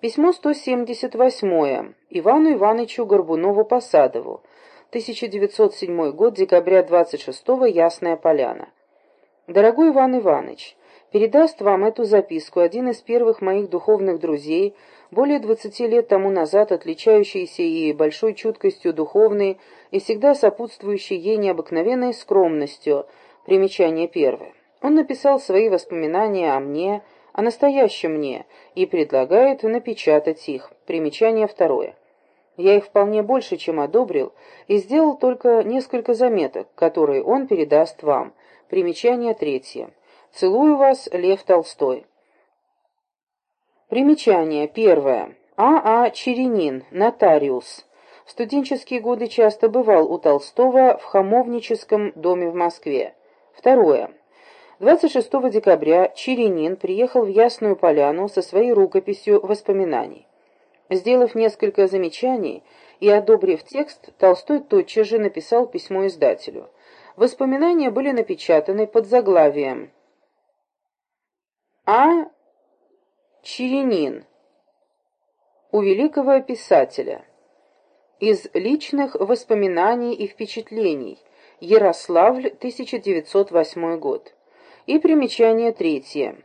Письмо 178 Ивану Ивановичу Горбунову-Посадову. 1907 год, декабря 26 Ясная Поляна. Дорогой Иван Иванович, передаст вам эту записку один из первых моих духовных друзей, более 20 лет тому назад отличающийся и большой чуткостью духовной, и всегда сопутствующий ей необыкновенной скромностью. Примечание первое. Он написал свои воспоминания о мне, о настоящем мне, и предлагает напечатать их. Примечание второе. Я их вполне больше, чем одобрил, и сделал только несколько заметок, которые он передаст вам. Примечание третье. Целую вас, Лев Толстой. Примечание первое. А. А. Черенин, нотариус. В студенческие годы часто бывал у Толстого в хамовническом доме в Москве. Второе. 26 декабря Черенин приехал в Ясную Поляну со своей рукописью воспоминаний. Сделав несколько замечаний и одобрив текст, Толстой тотчас же написал письмо издателю. Воспоминания были напечатаны под заглавием «А. Черенин. У великого писателя. Из личных воспоминаний и впечатлений. Ярославль, 1908 год». И примечание третье.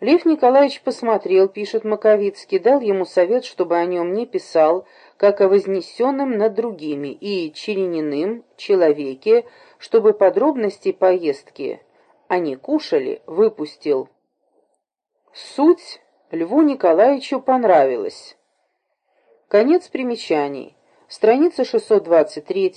Лев Николаевич посмотрел, пишет Маковицкий, дал ему совет, чтобы о нем не писал, как о вознесенном над другими, и Черениным человеке, чтобы подробности поездки они кушали, выпустил. Суть Льву Николаевичу понравилась. Конец примечаний. Страница 623